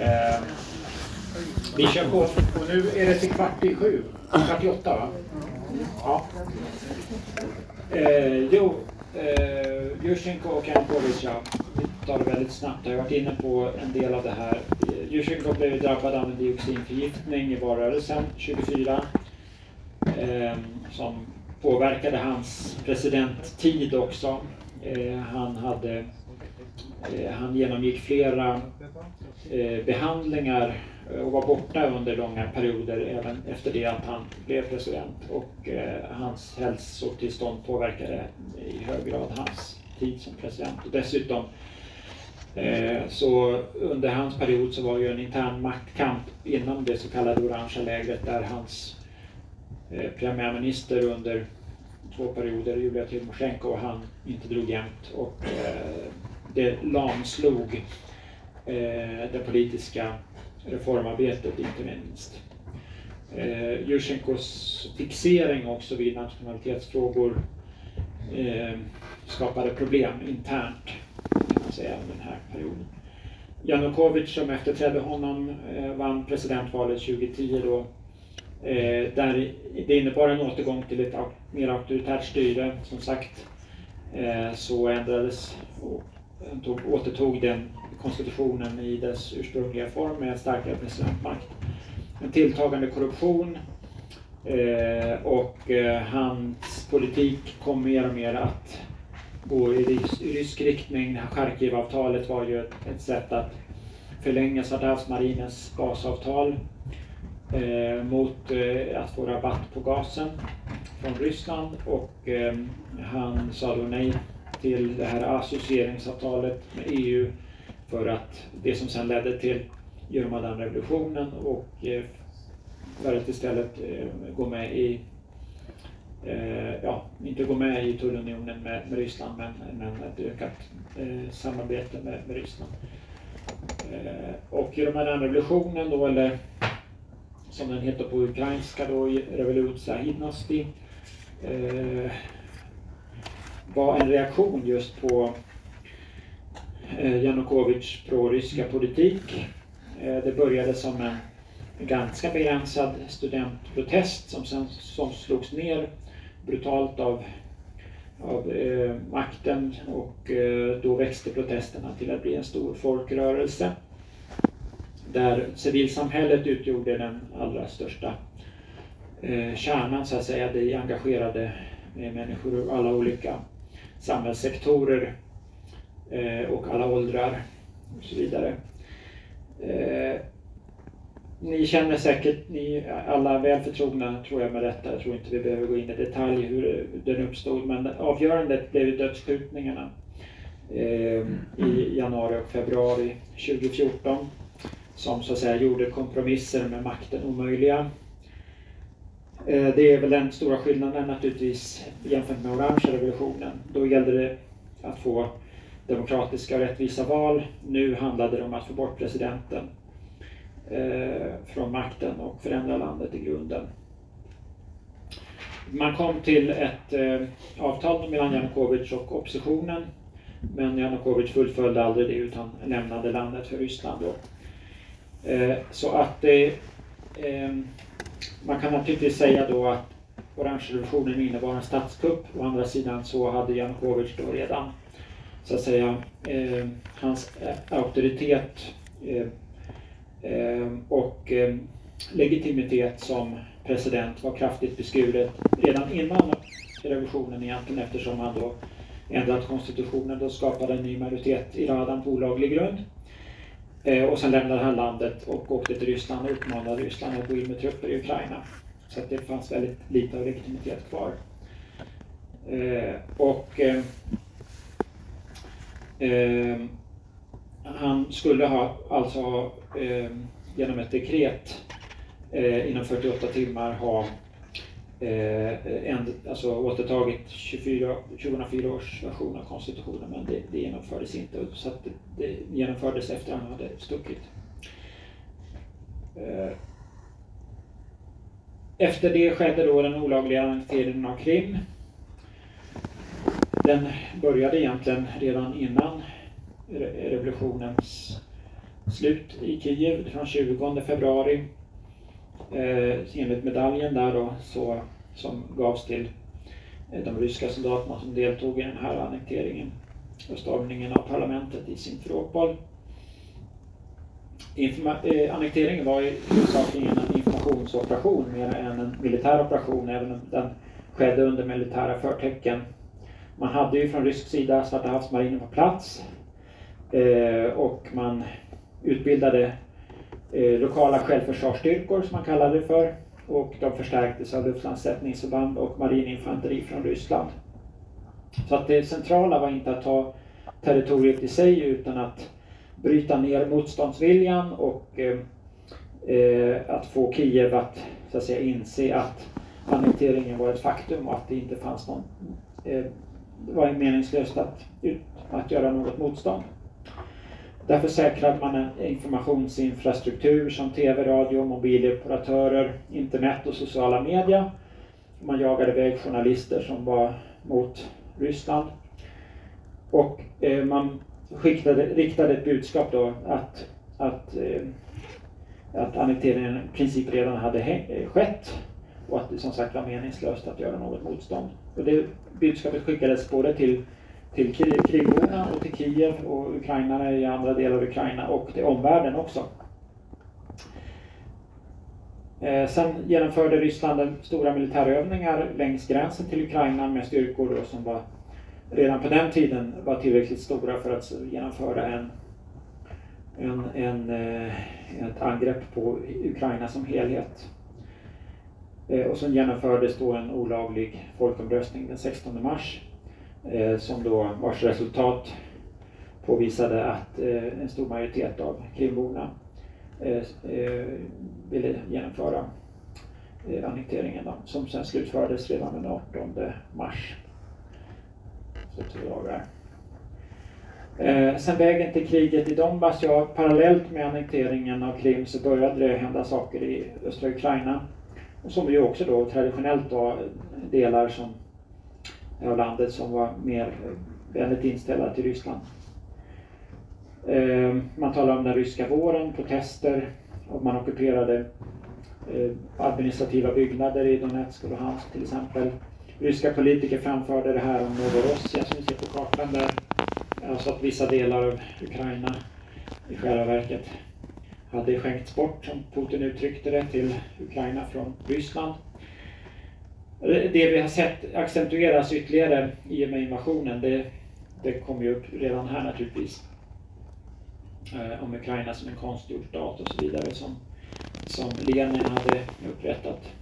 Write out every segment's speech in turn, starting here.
Eh, vi kör på och nu är det till kvart i sju. Kvart i åtta va? Ja. Eh, jo, eh, Yushchenko och Janukovic, ja. Vi tar det väldigt snabbt. Jag har varit inne på en del av det här. Eh, blev drabbad av en dioxinförgiftning i valrörelsen 24. Eh, som påverkade hans presidenttid också. Eh, han hade Eh, han genomgick flera eh, behandlingar och var borta under långa perioder även efter det att han blev president. Och eh, hans hälsotillstånd påverkade i hög grad hans tid som president. Och dessutom så under hans period så var ju en intern maktkamp inom det så kallade orangea lägret där hans premiärminister under två perioder, Julia Tymosjenko, han inte drog jämnt. Och det lamslog eh, det politiska reformarbetet inte minst. Eh, Jusjenkos fixering också vid nationalitetsfrågor eh, skapade problem internt kan man säga under den här perioden. Janukovic som efterträdde honom eh, vann presidentvalet 2010 då eh, där det innebar en återgång till ett mer auktoritärt styre. Som sagt eh, så ändrades Ehm, tog, återtog den konstitutionen i dess ursprungliga form med starkare presidentmakt. En tilltagande korruption eh, och eh, hans politik kom mer och mer att gå i, rys i rysk riktning. Charkivavtalet var ju ett, ett sätt att förlänga Sardavsmarinens gasavtal eh, mot eh, att få rabatt på gasen från Ryssland och eh, han sa då nej till det här associeringsavtalet med EU för att det som sedan ledde till Euromaidan-revolutionen och eh, för att istället eh, gå med i eh, ja, inte gå med i tullunionen med, med Ryssland men, men ett ökat eh, samarbete med, med Ryssland. Eh, och Euromaidan-revolutionen då, eller som den heter på ukrainska då, Revolutia Hidnosti, eh, var en reaktion just på eh, Janukovics pro-ryska politik. Eh, det började som en ganska begränsad studentprotest som sen som slogs ner brutalt av, av eh, makten och eh, då växte protesterna till att bli en stor folkrörelse där civilsamhället utgjorde den allra största eh, kärnan så att säga. Det engagerade människor ur alla olika samhällssektorer eh, och alla åldrar och så vidare. Eh, ni känner säkert, ni alla väl förtrogna tror jag med detta. Jag tror inte vi behöver gå in i detalj hur den uppstod. Men avgörandet blev dödsskjutningarna eh, i januari och februari 2014 som så att säga gjorde kompromisser med makten omöjliga. Eh, det är väl den stora skillnaden naturligtvis jämfört med orangea revolutionen. Då gällde det att få demokratiska och rättvisa val. Nu handlade det om att få bort presidenten eh, från makten och förändra landet i grunden. Man kom till ett eh, avtal mellan Janukovic och oppositionen men Janukovic fullföljde aldrig det utan lämnade landet för Ryssland. Då. Så att det man kan naturligtvis säga då att orangerevolutionen innebar en statskupp. Å andra sidan så hade Janukovic då redan så att säga eh, hans eh, auktoritet eh, eh, och eh, legitimitet som president var kraftigt beskuret redan innan revolutionen egentligen eftersom han då ändrat konstitutionen och skapade en ny majoritet i Radan på olaglig grund. Eh, och sen lämnade han landet och åkte till Ryssland och uppmanade Ryssland att gå in med trupper i Ukraina. Så att det fanns väldigt lite av legitimitet kvar. Eh, och eh, han skulle ha alltså genom ett dekret inom 48 timmar ha eh, alltså återtagit 24, 2004 års version av konstitutionen men det, det genomfördes inte så att det, det genomfördes efter att han hade stuckit. Eh, efter det skedde då den olagliga annekteringen av Krim. Den började egentligen redan innan revolutionens slut i Kiev från 20 februari. Eh, enligt medaljen där då, så, som gavs till eh, de ryska soldaterna som deltog i den här annekteringen och stormningen av parlamentet i Simferopol. Informa- eh, annekteringen var ju huvudsakligen en informationsoperation mer än en militär operation, även om den skedde under militära förtecken. Man hade ju från rysk sida Svarta havsmarinen på plats eh, och man utbildade eh, lokala självförsvarsstyrkor som man kallade det för och de förstärktes av luftlandsättningsförband och marininfanteri från Ryssland. Så att det centrala var inte att ta territoriet i sig utan att bryta ner motståndsviljan och eh, eh att få Kiev att, så att säga, inse att annekteringen var ett faktum och att det inte fanns någon... Eh, det var meningslöst att, att göra något motstånd. Därför säkrade man en informationsinfrastruktur som tv, radio, mobiloperatörer, internet och sociala media. Man jagade iväg journalister som var mot Ryssland. Och eh, man skickade, riktade ett budskap då att, att, eh, att annekteringen i princip redan hade eh, skett och att det som sagt var meningslöst att göra något motstånd. Och det budskapet skickades både till, till Krimborna och till Kiev och ukrainarna i andra delar av Ukraina och till omvärlden också. Eh, sen genomförde Ryssland stora militärövningar längs gränsen till Ukraina med styrkor som var redan på den tiden var tillräckligt stora för att genomföra en, en, en, eh, ett angrepp på Ukraina som helhet. Eh, och sen genomfördes då en olaglig folkomröstning den 16 mars Eh, som då vars resultat påvisade att eh, en stor majoritet av Krimborna eh, ville genomföra annekteringen då, som sen slutfördes redan den 18 mars Så två dagar. Eh, sen vägen till kriget i Donbass, ja parallellt med annekteringen av Krim så började det hända saker i östra Ukraina. Som ju också då traditionellt var delar som, av landet som var mer vänligt inställda till Ryssland. Eh, man talar om den ryska våren, protester och man ockuperade eh, administrativa byggnader i Donetsk och Luhansk till exempel ryska politiker framförde det här om Novorossia som vi ser på kartan där. Alltså att vissa delar av Ukraina i själva verket hade skänkts bort, som Putin uttryckte det, till Ukraina från Ryssland. Det vi har sett accentueras ytterligare i och med invasionen, det, det kommer ju upp redan här naturligtvis. Eh, om Ukraina som en konstgjord stat och så vidare som, som Lenin hade upprättat.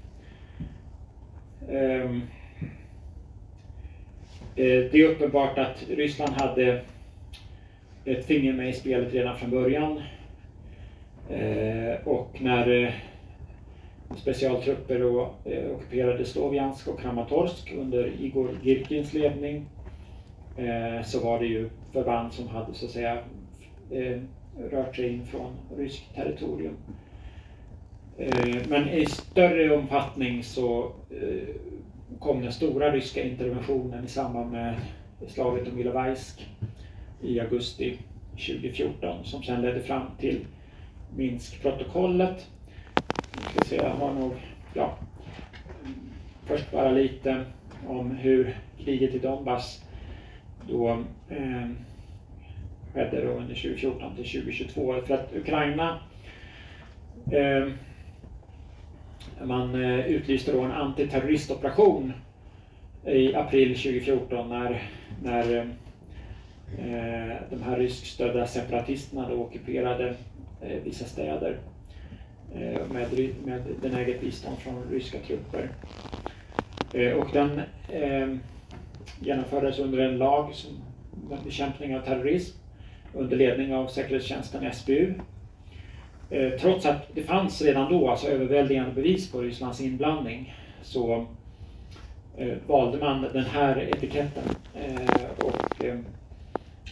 Ehm, eh, det är uppenbart att Ryssland hade ett finger med i spelet redan från början. Eh, och när eh, eh, ockuperade Sloviansk och Kramatorsk under Igor Girkins ledning eh, så var det ju förband som hade så att säga eh, rört sig in från ryskt territorium. Eh, men i större omfattning så kom den stora ryska interventionen i samband med slaget om Ilovaisk i augusti 2014 som sedan ledde fram till Minskprotokollet. Ska se, jag har nog, ja, först bara lite om hur kriget i Donbass då eh, skedde då under 2014 till 2022. För att Ukraina eh, man eh, utlyste då en antiterroristoperation i april 2014 när, när eh, de här ryskstödda separatisterna då ockuperade eh, vissa städer Eh, med, med benäget bistånd från ryska trupper. Eh, och den eh, genomfördes under en lag som bekämpning av terrorism under ledning av säkerhetstjänsten SBU Eh, trots att det fanns redan då alltså överväldigande bevis på Rysslands inblandning så eh, valde man den här etiketten. Eh, och, eh,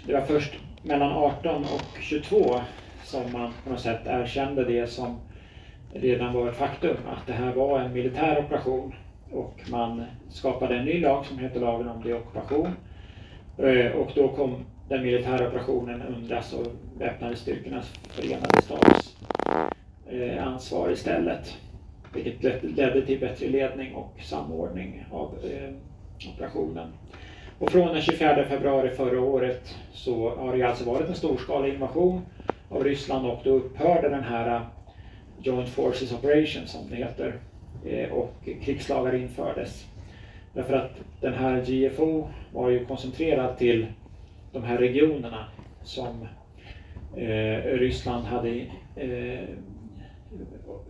det var först mellan 18 och 22 som man på något sätt erkände det som redan var ett faktum, att det här var en militär operation och man skapade en ny lag som heter lagen om deockupation. Eh, och då kom den militära operationen undras och väpnade styrkornas förenade stats eh, ansvar istället. Vilket ledde till bättre ledning och samordning av eh, operationen. Och från den 24 februari förra året så har det alltså varit en storskalig invasion av Ryssland och då upphörde den här Joint Forces Operation som det heter eh, och krigslagar infördes. Därför att den här GFO var ju koncentrerad till de här regionerna som eh, Ryssland hade eh,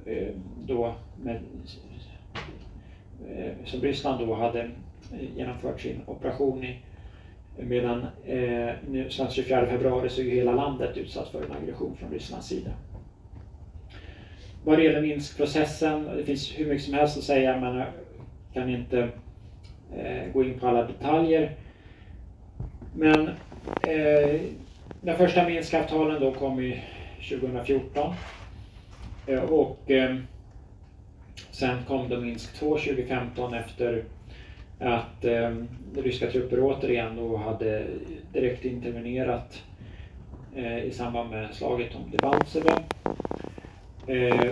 eh, då med, eh, som Ryssland då hade genomfört sin operation i. Medan eh, nu sedan 24 februari så är hela landet utsatt för en aggression från Rysslands sida. Vad det gäller Minskprocessen, det finns hur mycket som helst att säga men jag kan inte eh, gå in på alla detaljer. Men eh, den första Minskavtalen då kom ju 2014 eh, och eh, sen kom då Minsk 2 2015 efter att eh, ryska trupper återigen då hade direkt intervenerat eh, i samband med slaget om Debaltseve. Eh,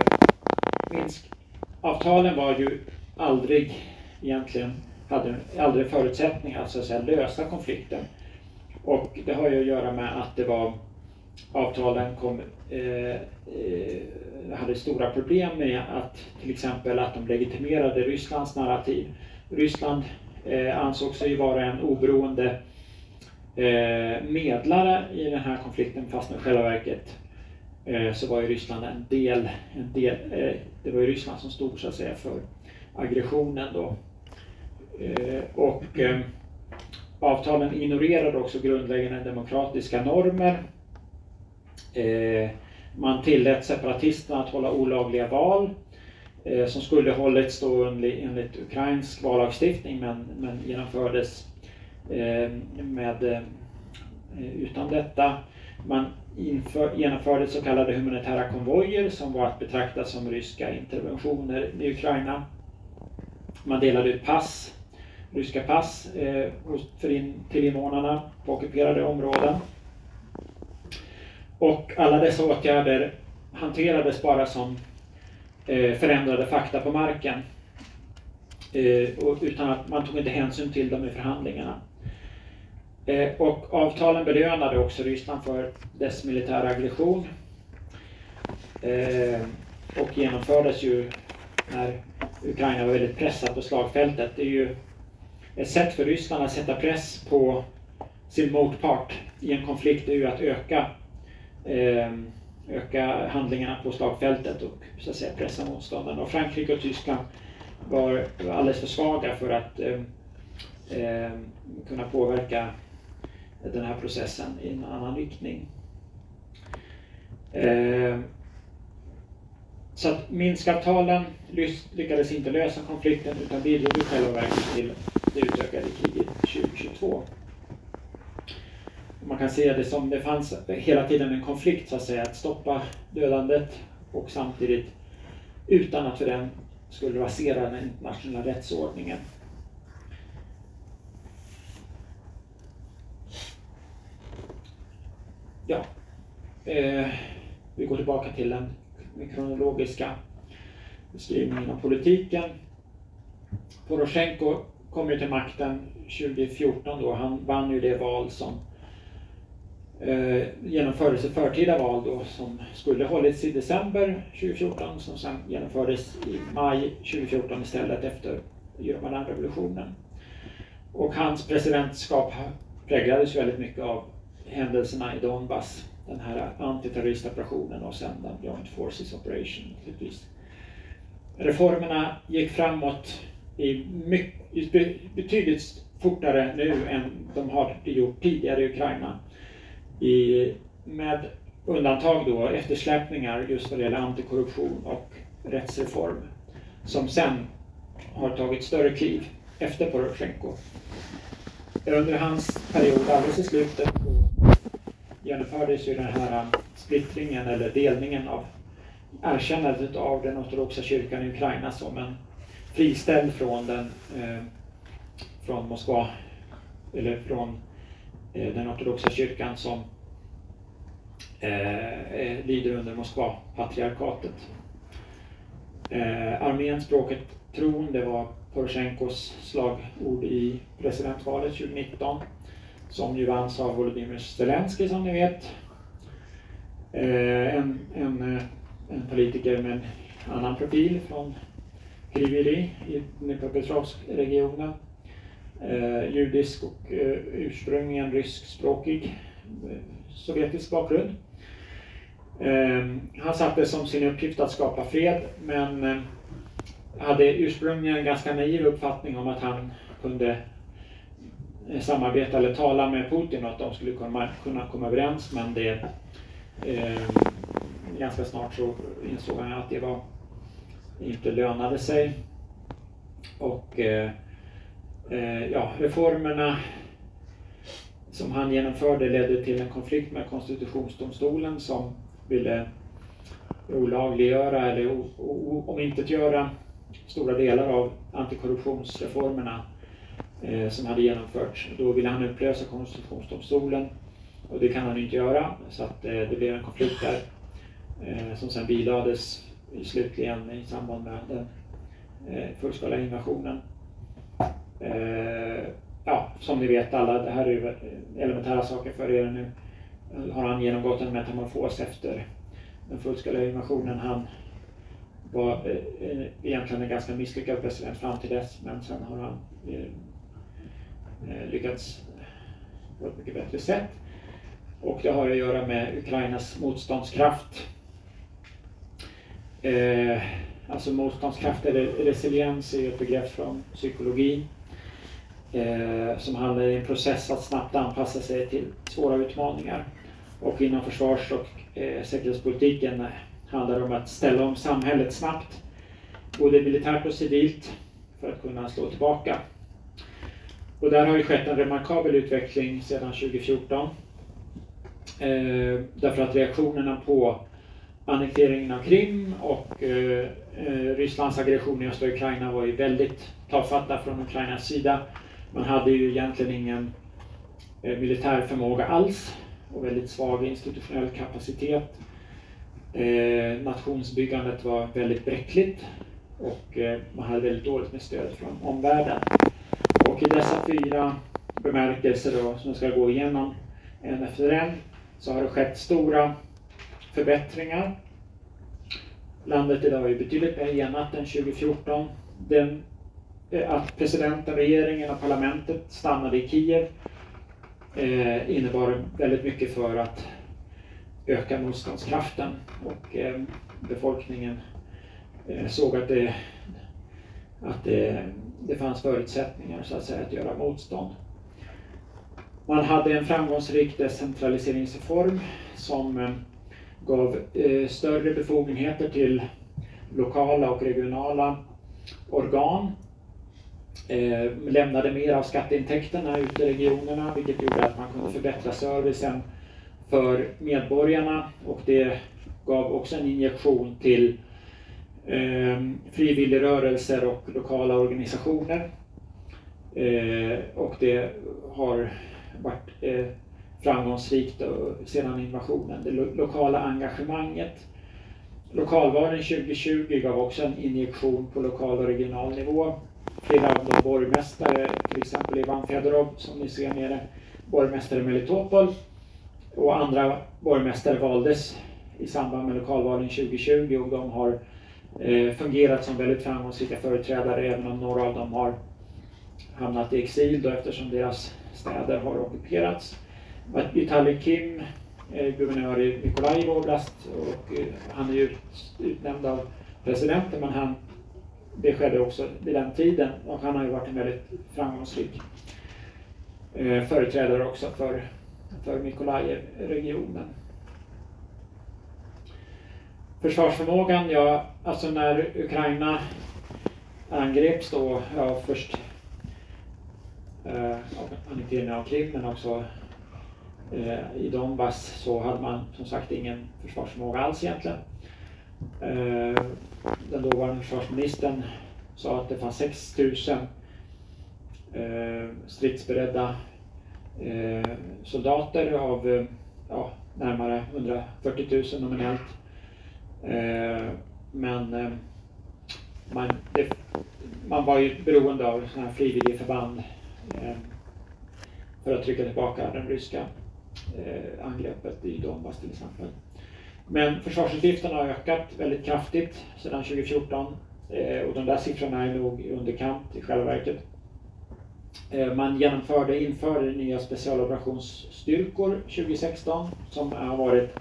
Minskavtalen var ju aldrig egentligen hade aldrig förutsättningar att, så att säga, lösa konflikten. Och det har ju att göra med att det var avtalen kom, eh, eh, hade stora problem med att till exempel att de legitimerade Rysslands narrativ. Ryssland eh, ansåg sig vara en oberoende eh, medlare i den här konflikten fast i själva verket Eh, så var ju Ryssland en del, en del eh, det var ju Ryssland som stod så att säga för aggressionen då. Eh, och avtalen ignorerade också grundläggande demokratiska normer. Man tillät separatisterna att hålla olagliga val som skulle hållits då enligt ukrainsk vallagstiftning men, men genomfördes med, utan detta. Man inför, genomförde så kallade humanitära konvojer som var att betrakta som ryska interventioner i Ukraina. Man delade ut pass ryska pass eh, för in, till invånarna på ockuperade områden. Och alla dessa åtgärder hanterades bara som eh, förändrade fakta på marken. Eh, och, utan att man tog inte hänsyn till dem i förhandlingarna. Eh, och avtalen belönade också Ryssland för dess militära aggression. Eh, och genomfördes ju när Ukraina var väldigt pressat på slagfältet. Det är ju ett sätt för Ryssland att sätta press på sin motpart i en konflikt är ju att öka, eh, öka handlingarna på slagfältet och så att säga, pressa motståndarna. Och Frankrike och Tyskland var alldeles för svaga för att eh, kunna påverka den här processen i en annan riktning. Eh, så att Minskavtalen lyckades inte lösa konflikten utan bidrog i själva verket till det utökade kriget 2022. Man kan se det som det fanns hela tiden en konflikt så att säga, att stoppa dödandet och samtidigt utan att för den skulle rasera den internationella rättsordningen. Eh, vi går tillbaka till den kronologiska beskrivningen av politiken. Poroshenko kom ju till makten 2014 då. Han vann ju det val som eh, genomfördes, i förtida val då som skulle hållits i december 2014 som sen genomfördes i maj 2014 istället efter Europaland-revolutionen. Och hans presidentskap präglades väldigt mycket av händelserna i Donbass, den här antiterroristoperationen och sen den Joint Forces Operation naturligtvis. Reformerna gick framåt i mycket, betydligt fortare nu än de har gjort tidigare i Ukraina. I, med undantag då eftersläpningar just vad det gäller antikorruption och rättsreform som sen har tagit större kliv efter Poroshenko. Under hans period alldeles i slutet genomfördes ju den här um, splittringen eller delningen av erkännandet av den ortodoxa kyrkan i Ukraina som en friställd från, den, eh, från Moskva, eller från eh, den ortodoxa kyrkan som eh, lyder under Moskva-patriarkatet. Eh, armén, språket, tron, det var Porosjenkos slagord i presidentvalet 2019 som ju vanns av Volodymyr Zelensky som ni vet. Eh, en, en, eh, en politiker med en annan profil från Kriviri i Dnipropetrovsk-regionen. Eh, judisk och eh, ursprungligen ryskspråkig eh, sovjetisk bakgrund. Eh, han satte som sin uppgift att skapa fred men eh, hade ursprungligen en ganska naiv uppfattning om att han kunde Eh, samarbeta eller tala med Putin och att de skulle kunna, kunna komma överens men det eh, ganska snart så insåg han att det var inte lönade sig. Och eh, eh, ja, reformerna som han genomförde ledde till en konflikt med konstitutionsdomstolen som ville olagliggöra eller omintetgöra stora delar av antikorruptionsreformerna Eh, som hade genomförts. Då ville han upplösa konstitutionsdomstolen och det kan han inte göra så att eh, det blev en konflikt där eh, som sen bilades slutligen i samband med den eh, fullskaliga invasionen. Eh, ja, som ni vet alla, det här är eh, elementära saker för er nu. Har han genomgått en metamorfos efter den fullskaliga invasionen. Han var eh, eh egentligen en ganska misslyckad president fram till dess, men sen har han Eh, lyckats på ett mycket bättre sätt. Och det har att göra med Ukrainas motståndskraft Eh, alltså motståndskraft eller resiliens är ett begrepp från psykologin eh, som handlar om en process att snabbt anpassa sig till svåra utmaningar. Och inom försvars och eh, säkerhetspolitiken handlar det om att ställa om samhället snabbt, både militärt och civilt, för att kunna slå tillbaka. Och där har ju skett en remarkabel utveckling sedan 2014. Eh, därför att reaktionerna på annekteringen av Krim och eh, eh, Rysslands aggression i östra Ukraina var ju väldigt tafatta från Ukrainas sida. Man hade ju egentligen ingen eh, militär förmåga alls och väldigt svag institutionell kapacitet. Eh, nationsbyggandet var väldigt bräckligt och eh, man hade väldigt dåligt med stöd från omvärlden. Och i dessa fyra bemärkelser då, som jag ska gå igenom en efter en så har det skett stora förbättringar. Landet idag är betydligt mer enat än 2014. Den, eh, att presidenten, regeringen och parlamentet stannade i Kiev eh, innebar väldigt mycket för att öka motståndskraften och eh, befolkningen eh, såg att, det, att det, det fanns förutsättningar så att, säga, att göra motstånd. Man hade en framgångsrik decentraliseringsreform som eh, gav eh, större befogenheter till lokala och regionala organ. Eh, lämnade mer av skatteintäkterna ute i regionerna vilket gjorde att man kunde förbättra servicen för medborgarna och det gav också en injektion till eh, frivilligrörelser och lokala organisationer. Eh, och det har varit eh, framgångsrikt sedan invasionen. Det lo lokala engagemanget. Lokalvalen 2020 gav också en injektion på lokal och regional nivå. Flera av de borgmästare, till exempel Ivan Fedorov som ni ser nere, borgmästare i Melitopol och andra borgmästare valdes i samband med lokalvalen 2020 och de har eh, Eh, fungerat som väldigt framgångsrika företrädare även om några av dem har hamnat i exil då eftersom deras städer har ockuperats. Vitali Kim, eh, guvernör i Mykolaiv oblast och eh, han är ju utnämnd av presidenten men han, det skedde också vid den tiden och han har ju varit en väldigt framgångsrik företrädare också för, för Mykolaiv-regionen. Försvarsförmågan, ja, alltså när Ukraina angreps då, ja först eh, annekteringen av Krim men också Eh, I Donbass så hade man som sagt ingen försvarsförmåga alls egentligen. Eh, den dåvarande försvarsministern sa att det fanns 6000 eh, stridsberedda eh, soldater av eh, ja, närmare 140 000 nominellt. Eh, men eh, man, det, man var ju beroende av sådana här frivilligförband eh, för att trycka tillbaka den ryska angreppet i Donbass till exempel. Men försvarsutgifterna har ökat väldigt kraftigt sedan 2014 och de där siffrorna är nog i underkant i själva verket. Man genomförde, införde nya specialoperationsstyrkor 2016 som har varit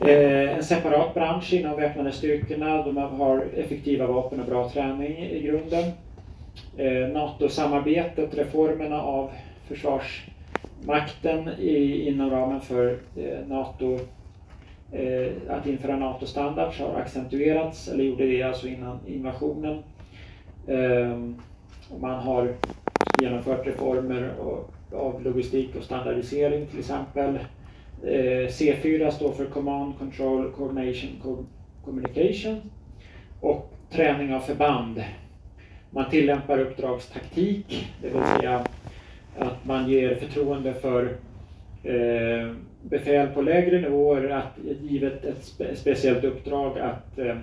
Eh, en separat bransch inom väpnade styrkorna. De har effektiva vapen och bra träning i grunden. Eh, NATO-samarbetet, reformerna av försvarsmakten inom ramen för eh, NATO eh, att införa NATO-standards har accentuerats, eller gjorde det alltså innan invasionen. Ehm, man har genomfört reformer av logistik och standardisering till exempel. Eh, C4 står för Command, Control, Coordination, Communication och träning av förband. Man tillämpar uppdragstaktik, det vill säga att man ger förtroende för eh, befäl på lägre nivåer att givet ett spe speciellt uppdrag att eh,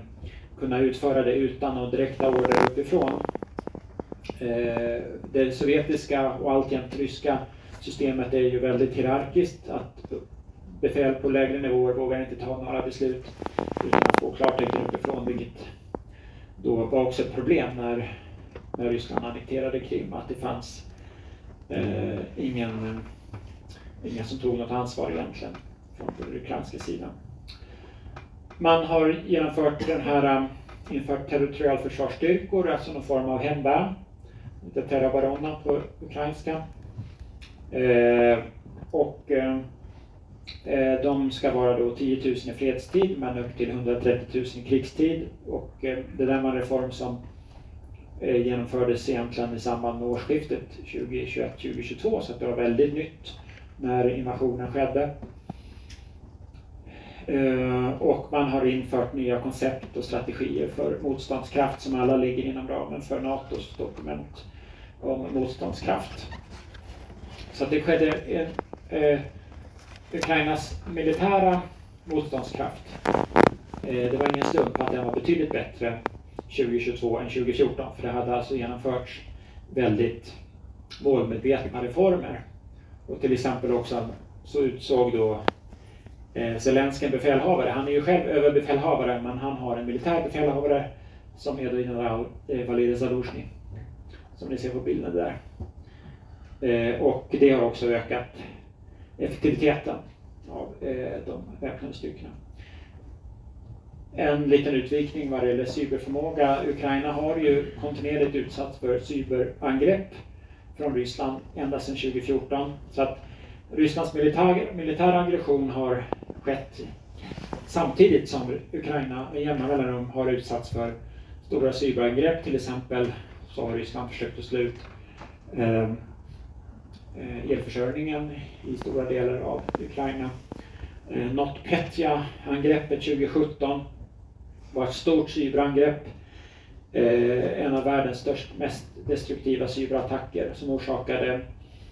kunna utföra det utan några direkta order uppifrån. Eh, det sovjetiska och alltjämt ryska systemet är ju väldigt hierarkiskt. Att befäl på lägre nivåer vågar inte ta några beslut utan att få klartecken uppifrån, vilket då var också ett problem när, när Ryssland annekterade Krim, att det fanns eh, ingen, ingen som tog något ansvar egentligen från den ukrainska sidan. Man har genomfört den här, eh, infört territorialförsvarsstyrkor, alltså någon form av hemvärn lite Terra på ukrainska. Eh, och eh, Eh, de ska vara då 10 000 i fredstid men upp till 130 000 i krigstid. Och eh, det där var en reform som eh, genomfördes egentligen i samband med årsskiftet 2021-2022 så det var väldigt nytt när invasionen skedde. Och man har infört nya koncept och strategier för motståndskraft som alla ligger inom ramen för NATOs dokument om motståndskraft. Så det skedde en, eh, Ukrainas militära motståndskraft. Eh, det var ingen slump att den var betydligt bättre 2022 än 2014 för det hade alltså genomförts väldigt målmedvetna reformer. Och till exempel också så utsåg då eh, Zelenskyj en befälhavare. Han är ju själv överbefälhavare men han har en militär befälhavare som är då general eh, Valerij Zaluzjny som ni ser på bilden där. Och det har också ökat effektiviteten av eh, de väpnade styrkorna. En liten utvikning vad det gäller cyberförmåga. Ukraina har ju kontinuerligt utsatts för cyberangrepp från Ryssland ända sedan 2014. Så att Rysslands militär, militära aggression har skett samtidigt som Ukraina med jämna mellanrum har utsatts för stora cyberangrepp, till exempel så har Ryssland försökt att slå ut eh, Eh, elförsörjningen i stora delar av Ukraina. Eh, NotPetya-angreppet 2017 var ett stort cyberangrepp. Eh, en av världens störst, mest destruktiva cyberattacker som orsakade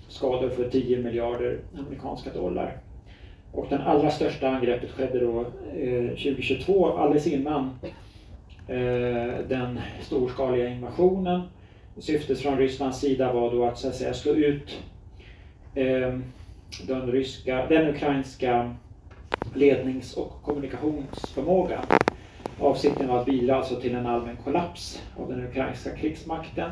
skador för 10 miljarder amerikanska dollar. Och det allra största angreppet skedde då 2022, alldeles innan den storskaliga invasionen. Syftet från Rysslands sida var då att, så att säga, slå ut Ehm, den, ryska, den ukrainska lednings och kommunikationsförmågan. Avsikten var att bidra alltså till en allmän kollaps av den ukrainska krigsmakten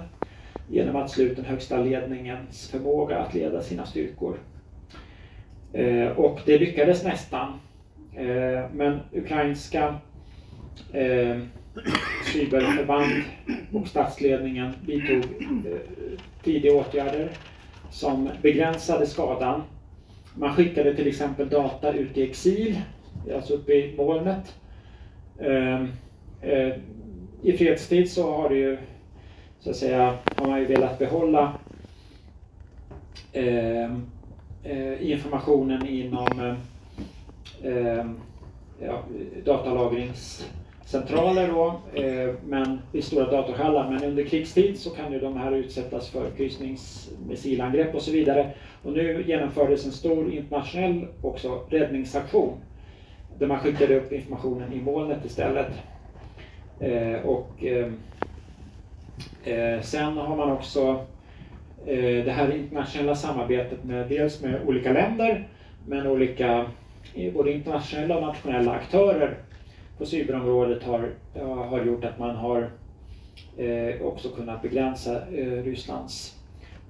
genom att slå ut den högsta ledningens förmåga att leda sina styrkor. Eh, och det lyckades nästan. Ehm, men ukrainska ehm, cyberförband och statsledningen vidtog eh, tidiga åtgärder som begränsade skadan. Man skickade till exempel data ut i exil, alltså uppe i molnet. Ehm, eh, I fredstid så har det ju så att säga, har man ju velat behålla ehm, eh, informationen inom ehm, ja, datalagrings centraler då, eh, men i stora datorhallar. Men under krigstid så kan ju de här utsättas för kryssningsmissilangrepp och så vidare. Och nu genomfördes en stor internationell också räddningsaktion där man skickade upp informationen i molnet istället. Eh, och ehm, eh, sen har man också det här internationella samarbetet med dels med olika länder men olika både internationella och nationella aktörer på cyberområdet har, har gjort att man har eh, också kunnat begränsa eh, Rysslands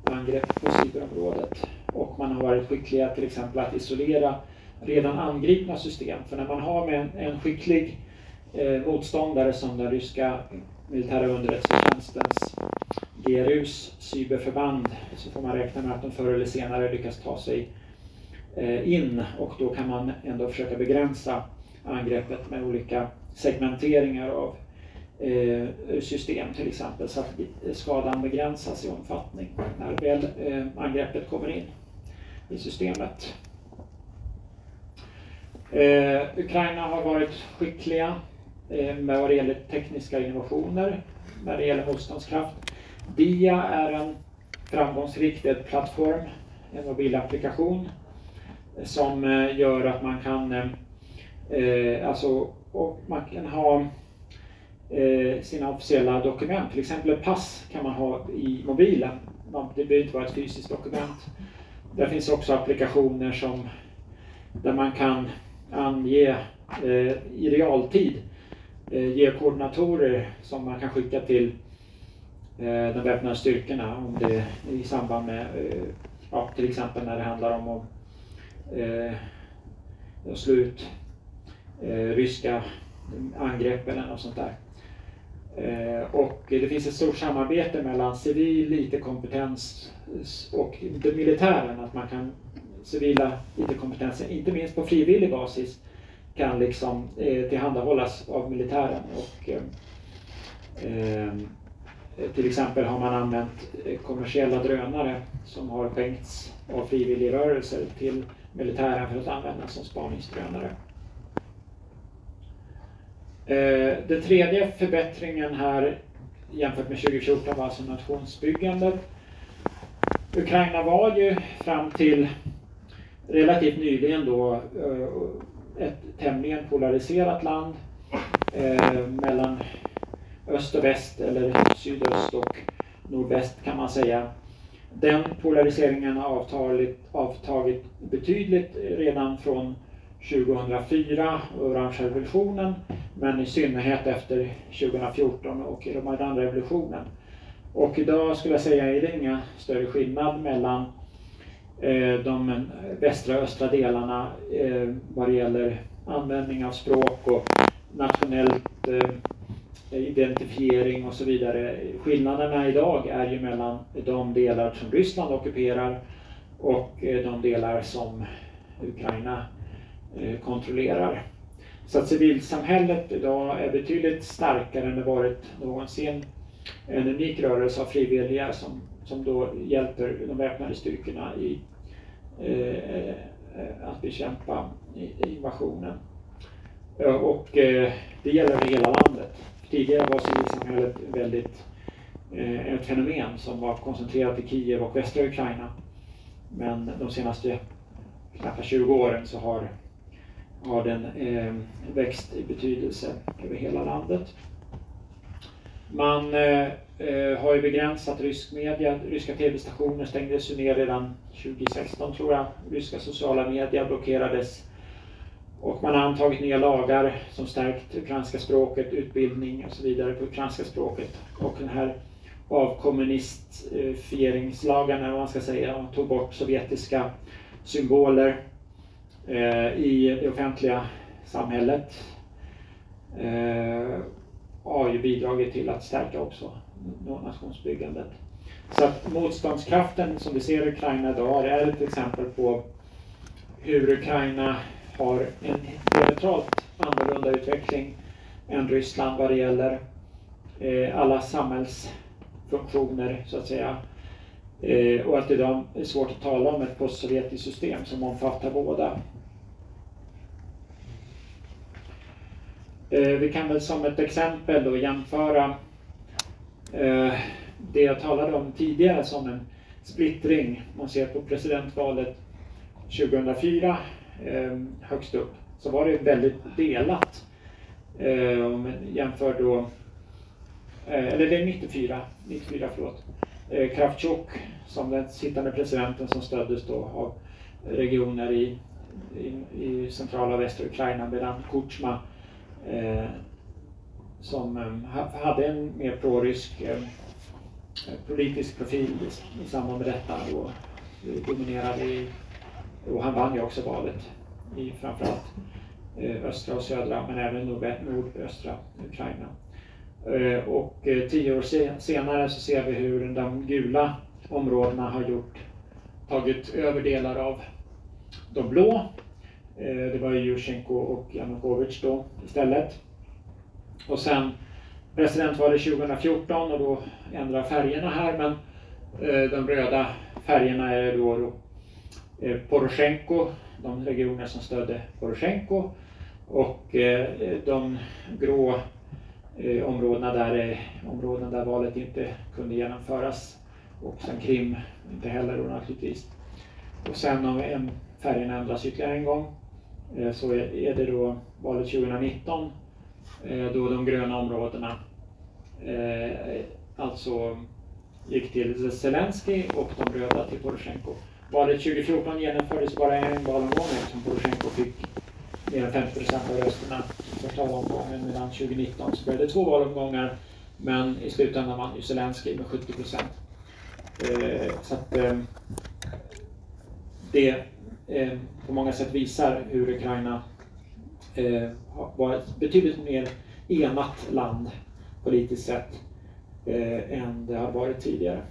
angrepp på cyberområdet. Och man har varit skickliga till exempel att isolera redan angripna system. För när man har med en, en skicklig eh, motståndare som den ryska militära underrättelsetjänstens GRUs cyberförband så får man räkna med att de förr eller senare lyckas ta sig eh, in och då kan man ändå försöka begränsa angreppet med olika segmenteringar av eh, system till exempel så att skadan begränsas i omfattning när väl eh, angreppet kommer in i systemet. Eh, Ukraina har varit skickliga med vad det gäller tekniska innovationer, när det gäller motståndskraft. DIA är en framgångsrik plattform, en mobilapplikation som gör att man kan eh, alltså, och man kan ha eh, sina officiella dokument, till exempel ett pass kan man ha i mobilen. Det behöver inte vara ett fysiskt dokument. Där finns också applikationer som, där man kan ange eh, i realtid eh, ge koordinatorer som man kan skicka till eh, de väpnade styrkorna om det i samband med, eh, ja, till exempel när det handlar om att eh, slå ut Eh, ryska angrepp eller något sånt där. Eh, och det finns ett stort samarbete mellan civil IT-kompetens och militären, att man kan civila IT-kompetenser, inte minst på frivillig basis, kan liksom eh, tillhandahållas av militären. Och, eh, till exempel har man använt kommersiella drönare som har skänkts av frivilligrörelser till militären för att användas som spaningsdrönare. Eh, den tredje förbättringen här jämfört med 2014 var alltså nationsbyggandet. Ukraina var ju fram till relativt nyligen då eh, ett tämligen polariserat land eh, mellan öst och väst eller sydöst och nordväst kan man säga. Den polariseringen har avtagit, avtagit betydligt redan från 2004, och orange revolutionen, men i synnerhet efter 2014 och Ramadanrevolutionen. Och idag skulle jag säga är det inga större skillnad mellan eh, de västra och östra delarna eh, vad det gäller användning av språk och nationellt eh, identifiering och så vidare. Skillnaderna idag är ju mellan de delar som Ryssland ockuperar och eh, de delar som Ukraina Eh, kontrollerar. Så att civilsamhället idag är betydligt starkare än det varit någonsin. En unik rörelse av frivilliga som, som då hjälper de väpnade styrkorna i eh, eh att bekämpa invasionen. Eh, och eh, det gäller över hela landet. Tidigare var civilsamhället väldigt eh, ett fenomen som var koncentrerat i Kiev och västra Ukraina. Men de senaste knappt 20 åren så har har den eh, växt i betydelse över hela landet. Man eh, eh, har ju begränsat rysk media. Ryska tv-stationer stängdes ju ner redan 2016 tror jag. Ryska sociala medier blockerades. Och man har antagit nya lagar som stärkt ukrainska språket, utbildning och så vidare på ukrainska språket. Och den här avkommunistfieringslagarna, vad man ska säga, tog bort sovjetiska symboler Eh, i det offentliga samhället eh, har ju bidragit till att stärka också nationsbyggandet. Så att motståndskraften som vi ser i Ukraina idag är ett exempel på hur Ukraina har en diametralt annorlunda utveckling än Ryssland vad det gäller eh, alla samhällsfunktioner så att säga. Eh, och att det idag är svårt att tala om ett postsovjetiskt system som omfattar båda. Eh, vi kan väl som ett exempel då jämföra eh, det jag talade om tidigare som en splittring. Man ser på presidentvalet 2004 eh, högst upp så var det väldigt delat. Om jämför då, eller det är 94, 94 förlåt. Kravchuk som den sittande presidenten som stöddes då av regioner i, i, i centrala och västra Ukraina medan Kutjma eh, som eh, hade en mer prorysk eh, eh politisk profil i, i samband med detta då dominerade i, och han vann ju också valet i framförallt eh, östra och södra men även nordöstra Ukraina. Eh, och eh, tio år senare så ser vi hur de gula områdena har gjort, tagit över delar av de blå. Eh, det var Jusjenko och Janukovic då istället. Och sen presidentvalet 2014 och då ändrar färgerna här men eh, de röda färgerna är då eh, Poroshenko, de regioner som stödde Poroshenko och de grå områdena, där, är områden där valet inte kunde genomföras. Och sen Krim inte heller då naturligtvis. Och sen om färgerna ändras ytterligare en gång Eh, så är, det då valet 2019 eh, då de gröna områdena eh, alltså gick till Zelensky och de röda till Poroshenko. Valet 2014 genomfördes bara en valomgång eftersom Poroshenko fick mer än 50 procent av rösterna första valomgången medan 2019 så blev det två valomgångar men i slutändan vann ju Zelenskyj med 70 procent. Så att det eh, på många sätt visar hur Ukraina eh, var ett betydligt mer enat land politiskt sett eh, än det har varit tidigare.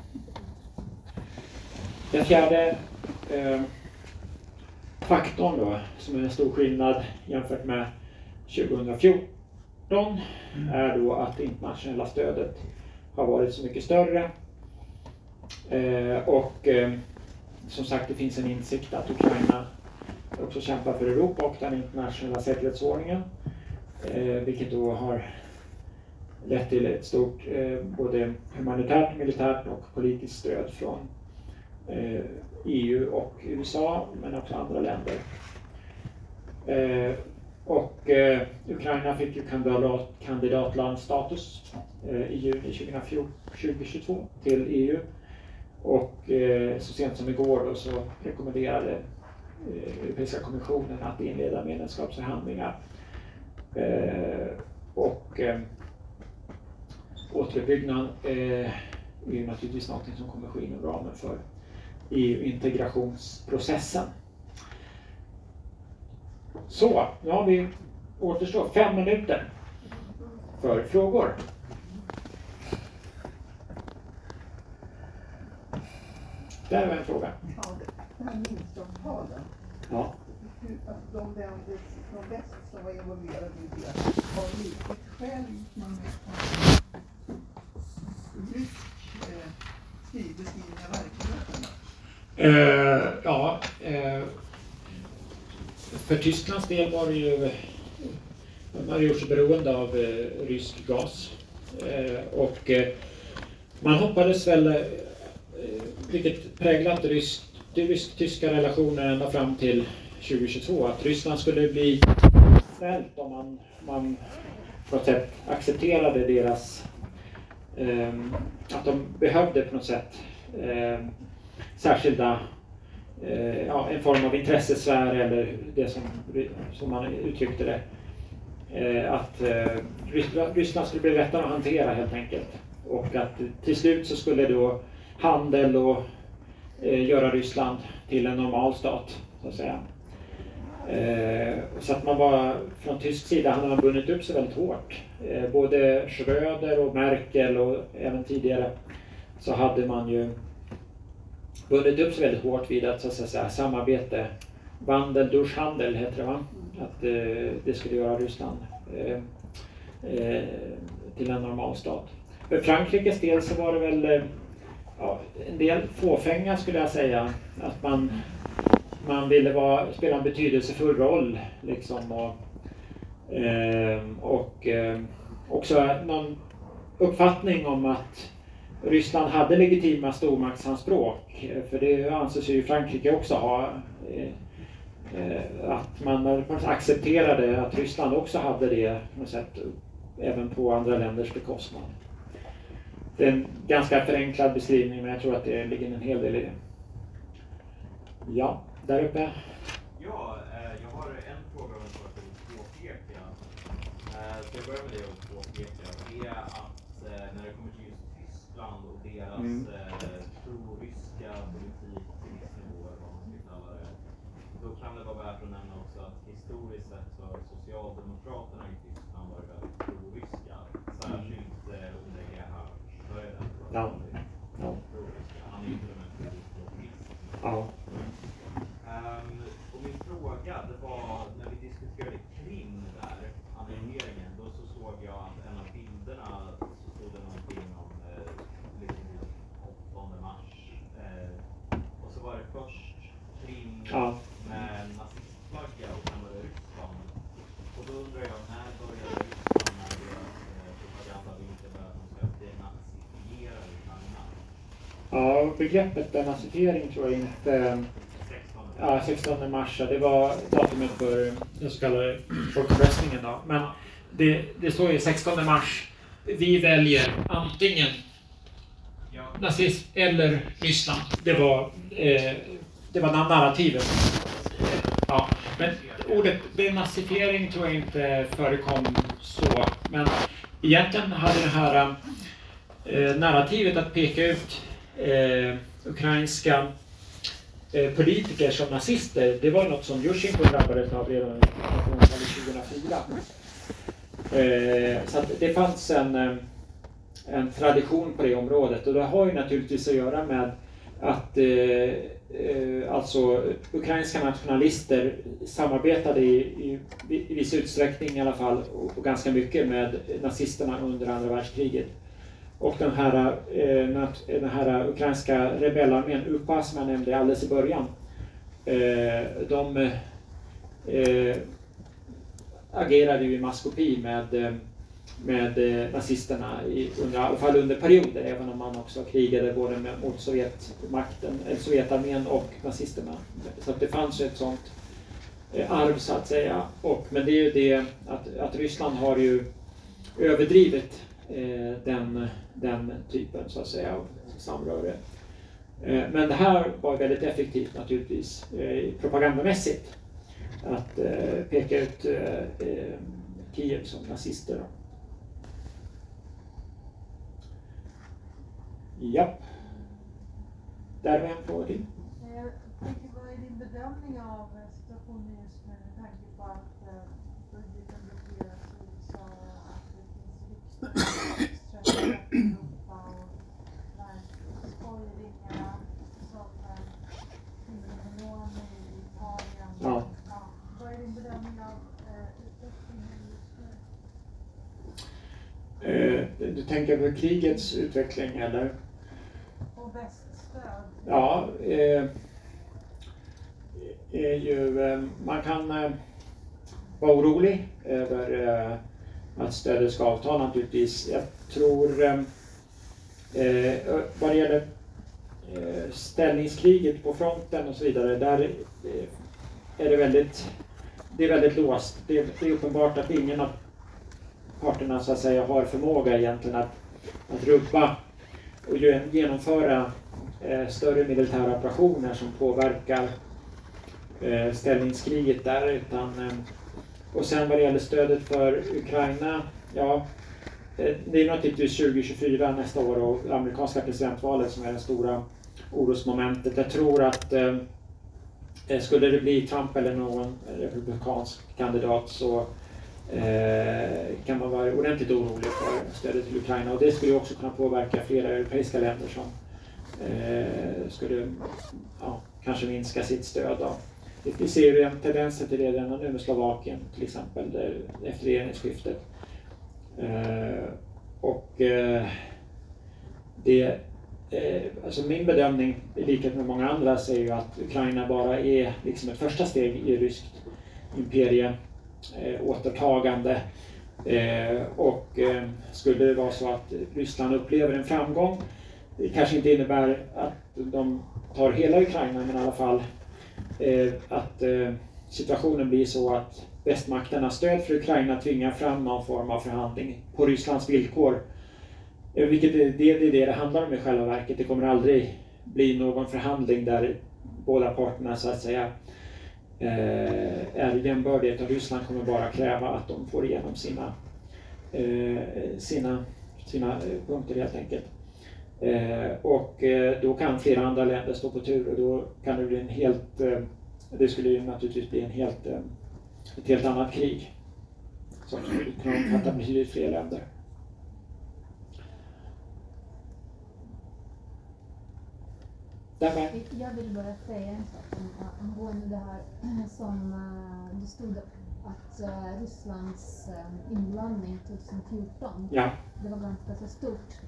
Den fjärde eh, faktorn då, som är en stor skillnad jämfört med 2014, mm. är då att det internationella stödet har varit så mycket större. Eh, och som sagt, det finns en insikt att Ukraina också kämpar för Europa och den internationella säkerhetsordningen. Eh, vilket då har lett till ett stort eh, både humanitärt, militärt och politiskt stöd från EU eh, EU och USA, men också andra länder. Eh, och eh, Ukraina fick ju kandidat, kandidatlandstatus eh, i juni 2022 till EU. Och eh, så sent som igår då så rekommenderade eh, Europeiska kommissionen att inleda medlemskapsförhandlingar. Eh, och återuppbyggnad är ju naturligtvis något som kommer ske inom ramen för EU-integrationsprocessen. Så, nu har vi återstår fem minuter för frågor. Där var en fråga. Ja, minskavtalen. Ja. De länder från väst som var involverade i det har rysk eh, skrivbeskrivning av verkligheten? Ja, uh, för Tysklands del var det ju, man har gjort sig beroende av uh, rysk gas. och man hoppades väl, Eh, vilket präglat rysk-tyska relationer ända fram till 2022, att Ryssland skulle bli snällt om man, man på något sätt accepterade deras, ehm, att de behövde på något sätt ehm, särskilda eh, ja, en form av intressesfär eller det som, som man uttryckte det. Eh, att eh, Ryssland skulle bli lättare att hantera helt enkelt. Och att till slut så skulle då handel och eh, göra Ryssland till en normal stat, så att säga. Eh, så att man var, från tysk sida hade man bundit upp sig väldigt hårt. Eh, både Schröder och Merkel och även tidigare så hade man ju bundit upp sig väldigt hårt vid att, så att säga, samarbete, vandel, duschhandel heter det va? Att eh, det skulle göra Ryssland eh, eh, till en normal stat. För Frankrikes del så var det väl eh, ja, en del fåfänga skulle jag säga. Att man, man ville vara, spela en betydelsefull roll liksom. Och, eh, och eh, också någon uppfattning om att Ryssland hade legitima stormaktsanspråk. För det anses ju Frankrike också ha. Eh, eh att man accepterade att Ryssland också hade det på något sätt, även på andra länders bekostnad. Det är en ganska förenklad beskrivning men jag tror att det ligger en hel del i det. Ja, där uppe. Ja, jag har en fråga om en påpeka. Ska jag börja med det och påpeka? Det är att när det kommer till just Tyskland och deras mm. pro-ryska politik till viss nivå, eller vad man ska kalla det. Då kan det vara värt att nämna också att historiskt sett så har Socialdemokraterna i Tyskland varit väldigt pro-ryska. Särskilt under Gerhard Schröder. Ja. Ja. Han är ju till och med pro-rysk. Ja. Um, och min fråga, det var när vi diskuterade Krim där, annekteringen, då så såg jag att en av bilderna så stod det någonting om eh, liksom 8 mars. Eh, och så var det först Krim ja. med nazistflagga och sen var det Ryssland. Och då undrar jag, när började Ryssland med deras eh, propaganda vinter att de ska denazifiera Ukraina? Begreppet denazifiering tror jag inte Ja, 16 mars, det var datumet för den så kallade folkomröstningen. Då. Men det, det står ju 16 mars. Vi väljer antingen nazism eller Ryssland. Det var, eh, det var narrativet. Ja, men ordet denazifiering tror jag inte förekom så. Men egentligen hade det här eh, narrativet att peka ut eh, ukrainska Eh, politiker som nazister, det var något som Jusjtjenko drabbades av redan 2004. Eh, så det fanns en, eh, en tradition på det området och det har ju naturligtvis att göra med att eh, eh, alltså ukrainska nationalister samarbetade i, i, i viss utsträckning i alla fall och, och ganska mycket med nazisterna under andra världskriget. Och den här, eh, eh den här ukrainska rebellarmén, UPA, som jag nämnde alldeles i början, eh, de eh, agerade ju i maskopi med, eh, med eh, nazisterna, i, under, i alla fall under perioder, även om man också krigade både mot Sovjetmakten, Sovjetarmén och nazisterna. Så det fanns ju ett sånt arv så att säga. Och, men det är ju det att, att Ryssland har ju överdrivit Eh, den, den typen så att säga av samröre. Eh, men det här var väldigt effektivt naturligtvis eh, propagandamässigt att eh, peka ut Kiev som nazister. Japp. Där var en fråga till. Vad är din bedömning av situationen just med tanke på att budgeten blockeras i USA och att det finns Ja. Vad är din bedömning av utvecklingen just nu? Du tänker på krigets utveckling eller? Och väststöd? Ja, eh, är ju, eh, man kan eh, vara orolig över eh, att stödet ska avta naturligtvis. Jag tror eh, eh, vad det gäller eh, ställningskriget på fronten och så vidare, där eh, är det väldigt, det är väldigt låst. Det, det är uppenbart att ingen av parterna så att säga har förmåga egentligen att, att rubba och genomföra eh, större militära operationer som påverkar eh, ställningskriget där. Utan, eh, och sen vad det gäller stödet för Ukraina, ja, eh, det är naturligtvis typ 2024 nästa år och amerikanska presidentvalet som är det stora orosmomentet. Jag tror att eh, eh skulle det bli Trump eller någon republikansk kandidat så Eh, kan man vara ordentligt orolig för stödet till Ukraina och det skulle också kunna påverka flera europeiska länder som eh, skulle ja, kanske minska sitt stöd. Då. Vi ser ju tendenser till det redan nu med Slovakien till exempel där, efter regeringsskiftet. Eh, och eh, det, eh, alltså min bedömning, i likhet med många andra, är ju att Ukraina bara är liksom ett första steg i ryskt imperium. Eh, återtagande. Eh, och eh, skulle det vara så att Ryssland upplever en framgång, det kanske inte innebär att de tar hela Ukraina, men i alla fall eh, att eh, situationen blir så att västmakternas stöd för Ukraina tvingar fram någon form av förhandling på Rysslands villkor. Eh, Vilket är det, det är det det handlar om i själva verket. Det kommer aldrig bli någon förhandling där båda parterna så att säga eh, är jämbördiga. Utan Ryssland kommer bara kräva att de får igenom sina, eh, sina, sina eh, punkter helt enkelt. Eh, och eh, då kan flera andra länder stå på tur och då kan det bli en helt, eh, det skulle ju naturligtvis bli en helt, ett helt annat krig. Som skulle kunna omfatta betydligt fler länder. Jag vill bara säga en sak om, angående det här som eh, det stod att eh, Rysslands eh, inblandning 2014, ja. det var ganska så stort.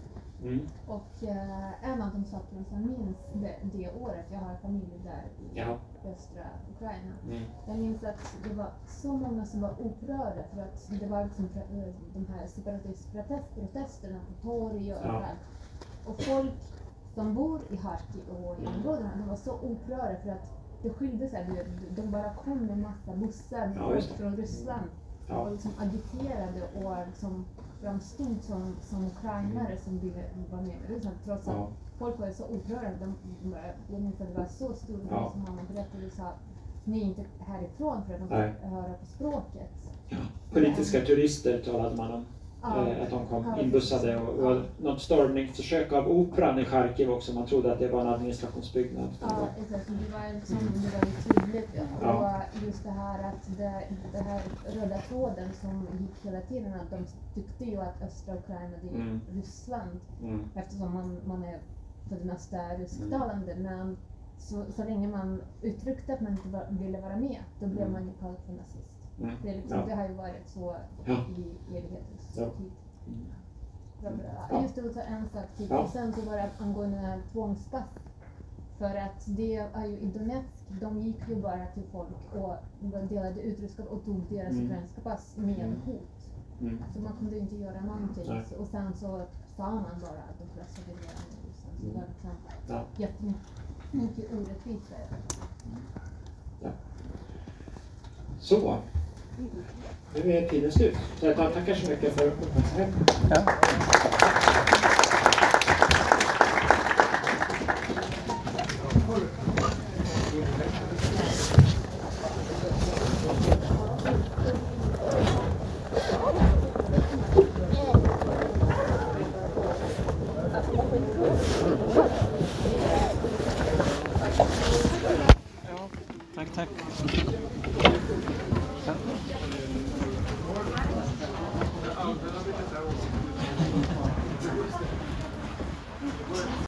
Mm, Och eh, en av de sakerna som jag minns det, det året, jag har familj där i ja. östra Ukraina. Mm, Jag minns att det var så många som var upprörda för att det var liksom eh, de här separatistprotesterna på torg och Ja. överallt. Och folk som bor i Harkiv och i områdena, de var så upprörda för att det skilde sig. De bara kom med massa bussar Ja, från Ryssland och ja. liksom agiterade och liksom framstod som, som ukrainare som ville vara med med Ryssland trots att Ja. folk var så upprörda. De, de, att det var så stor Ja. ja. som mamma berättade och sa ni är inte härifrån för att de får höra på språket. Politiska turister talade man om. Eh, att de kom inbussade och det var något stormningsförsök av operan i Charkiv också. Man trodde att det var en administrationsbyggnad. Ja, exakt. Det var Mm. det var ju tydligt. Ja. Och just det här att det, det här röda tråden som gick hela tiden, att de tyckte ju att östra Ukraina det är Mm. Ryssland Mm, eftersom man, man är för det mesta rysktalande. Men så, så länge man uttryckte att man inte var, ville vara med, då blev Mm. man ju kallad för nazist. Mm, Det, liksom, Ja. det har ju varit så Ja. i evighetens Ja. tid. Mm. Ja. Just det, och så en sak till. Ja. Och sen så var det angående den här tvångspass. För att det är ju i Donetsk, de gick ju bara till folk och delade ut redskap och tog deras Mm. ukrainska pass med Mm. hot. mm. Så man kunde inte göra någonting. Nej. Och sen så sa man bara att de flesta ville göra med Ryssland. Så det var liksom Ja. jättemycket orättvisa. Så. Nu är tiden slut. Så jag tackar så mycket för uppmärksamheten. Tack,